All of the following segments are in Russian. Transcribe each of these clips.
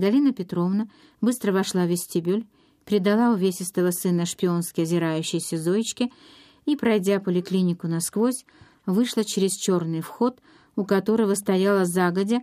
Галина Петровна быстро вошла в вестибюль, передала увесистого сына шпионски озирающейся Зоечке и, пройдя поликлинику насквозь, вышла через черный вход, у которого стояла загодя,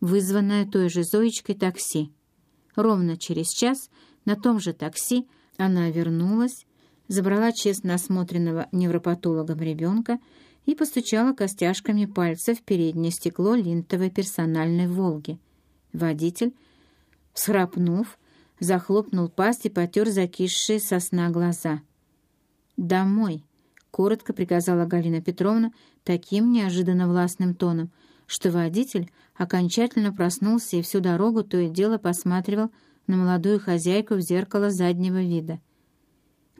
вызванная той же Зоечкой такси. Ровно через час на том же такси она вернулась, забрала честно осмотренного невропатологом ребенка и постучала костяшками пальцев в переднее стекло линтовой персональной «Волги». Водитель, схрапнув, захлопнул пасть и потер закисшие со сна глаза. «Домой!» — коротко приказала Галина Петровна таким неожиданно властным тоном, что водитель окончательно проснулся и всю дорогу то и дело посматривал на молодую хозяйку в зеркало заднего вида.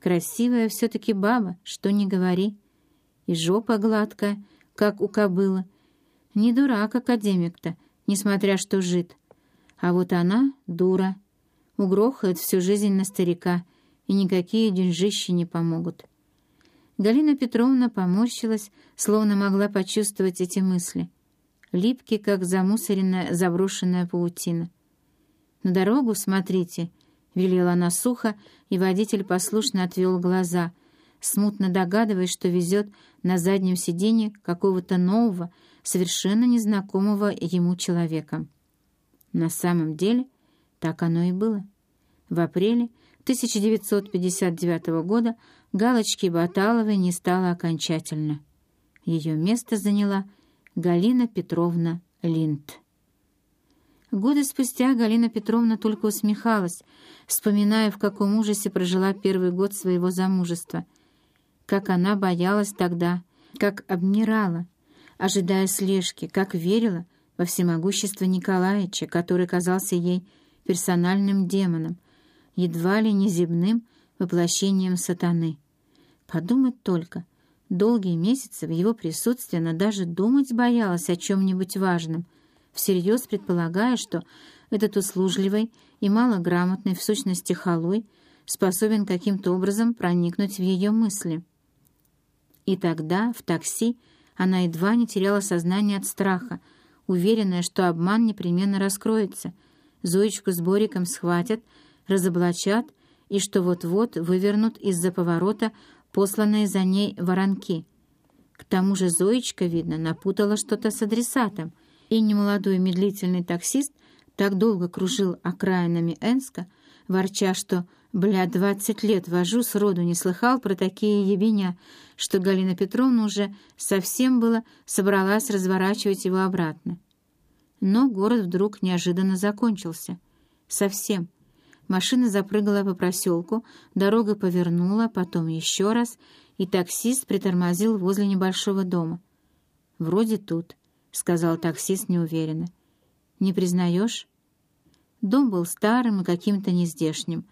Красивая все-таки баба, что не говори. И жопа гладкая, как у кобылы. Не дурак академик-то, несмотря что жид. А вот она дура. Угрохает всю жизнь на старика, и никакие деньжищи не помогут. Галина Петровна поморщилась, словно могла почувствовать эти мысли. Липкий, как замусоренная заброшенная паутина. «На дорогу смотрите», — велела она сухо, и водитель послушно отвел глаза, смутно догадываясь, что везет на заднем сиденье какого-то нового, совершенно незнакомого ему человека. На самом деле так оно и было. В апреле 1959 года галочки Баталовой не стало окончательно. Ее место заняла Галина Петровна Линд. Годы спустя Галина Петровна только усмехалась, вспоминая, в каком ужасе прожила первый год своего замужества. Как она боялась тогда, как обмирала, ожидая слежки, как верила, во всемогущество Николаевича, который казался ей персональным демоном, едва ли не земным воплощением сатаны. Подумать только, долгие месяцы в его присутствии она даже думать боялась о чем-нибудь важном, всерьез предполагая, что этот услужливый и малограмотный в сущности халуй способен каким-то образом проникнуть в ее мысли. И тогда, в такси, она едва не теряла сознание от страха, уверенная, что обман непременно раскроется, Зоечку с Бориком схватят, разоблачат и что вот-вот вывернут из-за поворота посланные за ней воронки. К тому же Зоечка, видно, напутала что-то с адресатом, и немолодой медлительный таксист так долго кружил окраинами Энска, ворча, что «бля, двадцать лет вожу, сроду не слыхал про такие ебеня», что Галина Петровна уже совсем было собралась разворачивать его обратно. Но город вдруг неожиданно закончился. Совсем. Машина запрыгала по проселку, дорога повернула, потом еще раз, и таксист притормозил возле небольшого дома. «Вроде тут», — сказал таксист неуверенно. «Не признаешь?» Дом был старым и каким-то нездешним.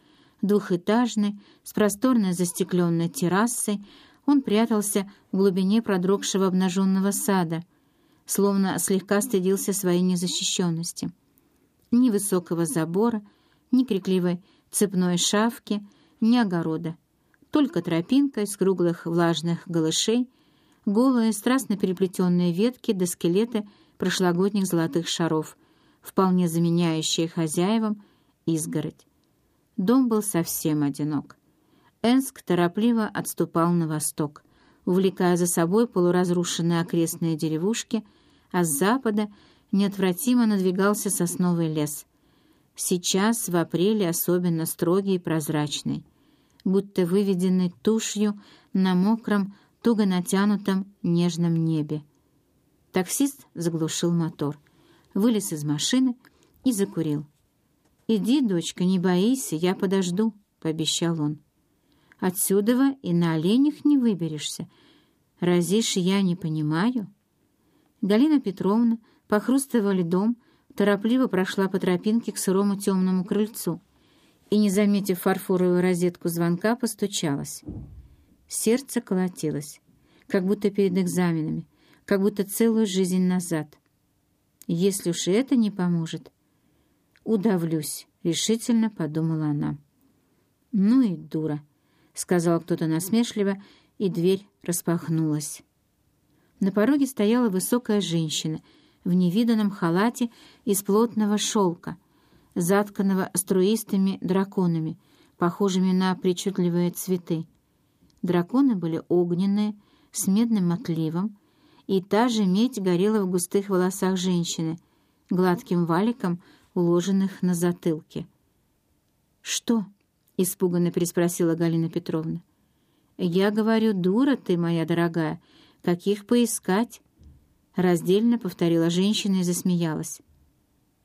Двухэтажный, с просторной застекленной террасой, он прятался в глубине продрогшего обнаженного сада, словно слегка стыдился своей незащищенности. Ни высокого забора, ни крикливой цепной шавки, ни огорода. Только тропинка из круглых влажных голышей, голые, страстно переплетенные ветки до скелета прошлогодних золотых шаров, вполне заменяющие хозяевам изгородь. Дом был совсем одинок. Энск торопливо отступал на восток, увлекая за собой полуразрушенные окрестные деревушки, а с запада неотвратимо надвигался сосновый лес. Сейчас, в апреле, особенно строгий и прозрачный, будто выведенный тушью на мокром, туго натянутом нежном небе. Таксист заглушил мотор, вылез из машины и закурил. «Иди, дочка, не боись, я подожду», — пообещал он. Отсюда и на оленях не выберешься. Разишь, я не понимаю». Галина Петровна, похрустывая льдом, торопливо прошла по тропинке к сырому темному крыльцу и, не заметив фарфоровую розетку звонка, постучалась. Сердце колотилось, как будто перед экзаменами, как будто целую жизнь назад. Если уж это не поможет, удавлюсь, решительно подумала она. Ну и дура. — сказал кто-то насмешливо, и дверь распахнулась. На пороге стояла высокая женщина в невиданном халате из плотного шелка, затканного струистыми драконами, похожими на причудливые цветы. Драконы были огненные, с медным отливом, и та же медь горела в густых волосах женщины, гладким валиком, уложенных на затылке. «Что?» — испуганно переспросила Галина Петровна. «Я говорю, дура ты, моя дорогая, каких поискать?» Раздельно повторила женщина и засмеялась.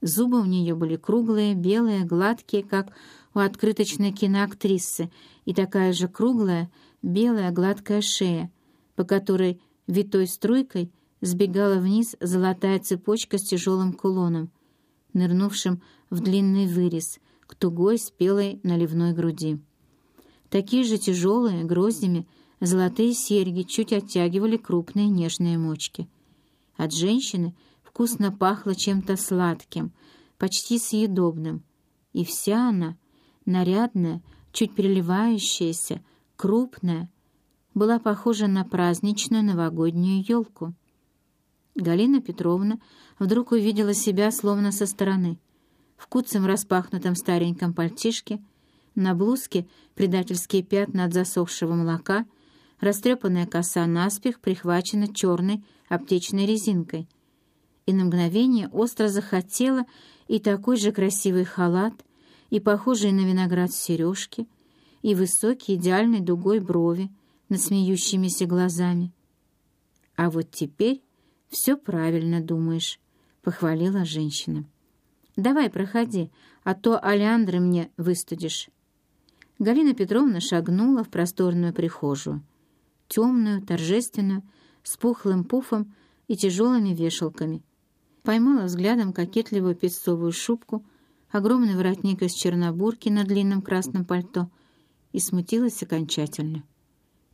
Зубы у нее были круглые, белые, гладкие, как у открыточной киноактрисы, и такая же круглая, белая, гладкая шея, по которой витой струйкой сбегала вниз золотая цепочка с тяжелым кулоном, нырнувшим в длинный вырез к тугой спелой наливной груди. Такие же тяжелые, гроздями, золотые серьги чуть оттягивали крупные нежные мочки. От женщины вкусно пахло чем-то сладким, почти съедобным, и вся она, нарядная, чуть переливающаяся, крупная, была похожа на праздничную новогоднюю елку. Галина Петровна вдруг увидела себя словно со стороны, в куцем распахнутом стареньком пальтишке, на блузке предательские пятна от засохшего молока, растрепанная коса наспех прихвачена черной аптечной резинкой. И на мгновение остро захотела и такой же красивый халат, и похожие на виноград сережки, и высокие идеальной дугой брови над смеющимися глазами. «А вот теперь все правильно думаешь», — похвалила женщина. «Давай, проходи, а то олеандры мне выстудишь». Галина Петровна шагнула в просторную прихожую, темную, торжественную, с пухлым пуфом и тяжелыми вешалками. Поймала взглядом кокетливую песцовую шубку, огромный воротник из чернобурки на длинном красном пальто и смутилась окончательно.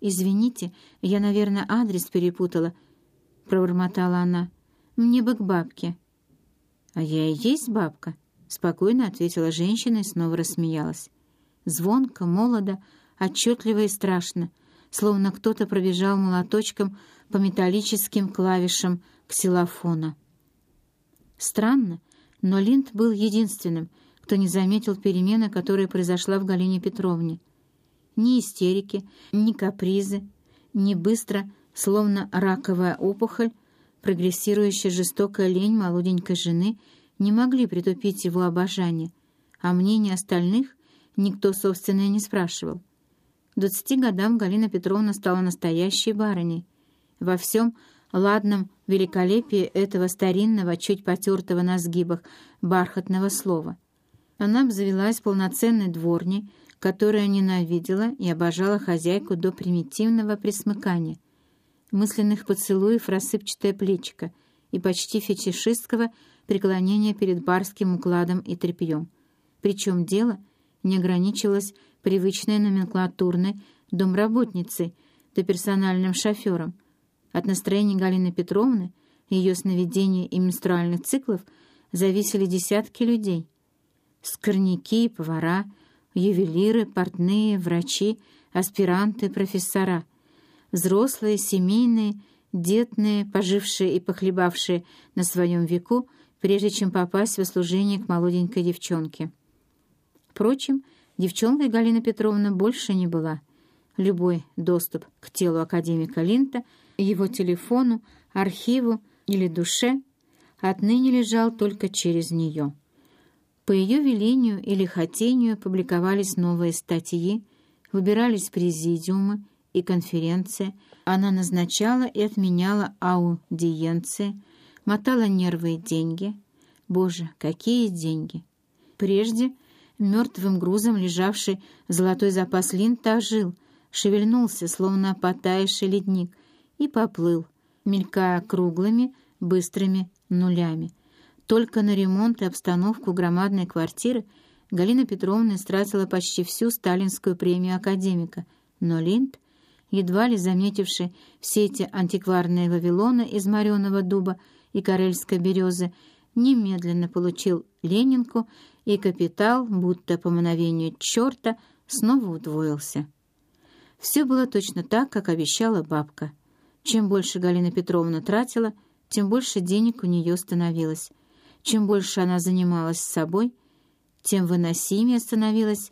«Извините, я, наверное, адрес перепутала», — пробормотала она. «Мне бы к бабке». «А я и есть бабка», — спокойно ответила женщина и снова рассмеялась. Звонко, молодо, отчетливо и страшно, словно кто-то пробежал молоточком по металлическим клавишам ксилофона. Странно, но Линд был единственным, кто не заметил перемены, которая произошла в Галине Петровне. Ни истерики, ни капризы, ни быстро, словно раковая опухоль, прогрессирующая жестокая лень молоденькой жены не могли притупить его обожание, а мнение остальных никто, собственно, и не спрашивал. К двадцати годам Галина Петровна стала настоящей барыней. Во всем ладном великолепии этого старинного, чуть потертого на сгибах, бархатного слова. Она обзавелась полноценной дворней, которая ненавидела и обожала хозяйку до примитивного присмыкания, мысленных поцелуев рассыпчатое плечико и почти фетишистского преклонения перед барским укладом и тряпьем. Причем дело не ограничилось привычной номенклатурной домработницей да персональным шофером. От настроения Галины Петровны, ее сновидений и менструальных циклов зависели десятки людей. Скорняки, повара — ювелиры, портные, врачи, аспиранты, профессора, взрослые, семейные, детные, пожившие и похлебавшие на своем веку, прежде чем попасть в служение к молоденькой девчонке. Впрочем, девчонкой Галина Петровна больше не была. Любой доступ к телу академика Линта, его телефону, архиву или душе отныне лежал только через нее. По ее велению или хотению публиковались новые статьи, выбирались президиумы и конференции, она назначала и отменяла аудиенции, мотала нервы и деньги. Боже, какие деньги! Прежде мертвым грузом лежавший золотой запас линта ожил, шевельнулся, словно потаявший ледник, и поплыл, мелькая круглыми, быстрыми нулями — только на ремонт и обстановку громадной квартиры Галина Петровна истратила почти всю сталинскую премию академика, но Линд, едва ли заметивший все эти антикварные вавилоны из мореного дуба и карельской березы, немедленно получил Ленинку, и капитал, будто по мановению черта, снова удвоился. Все было точно так, как обещала бабка. Чем больше Галина Петровна тратила, тем больше денег у нее становилось — чем больше она занималась собой, тем выносимее становилось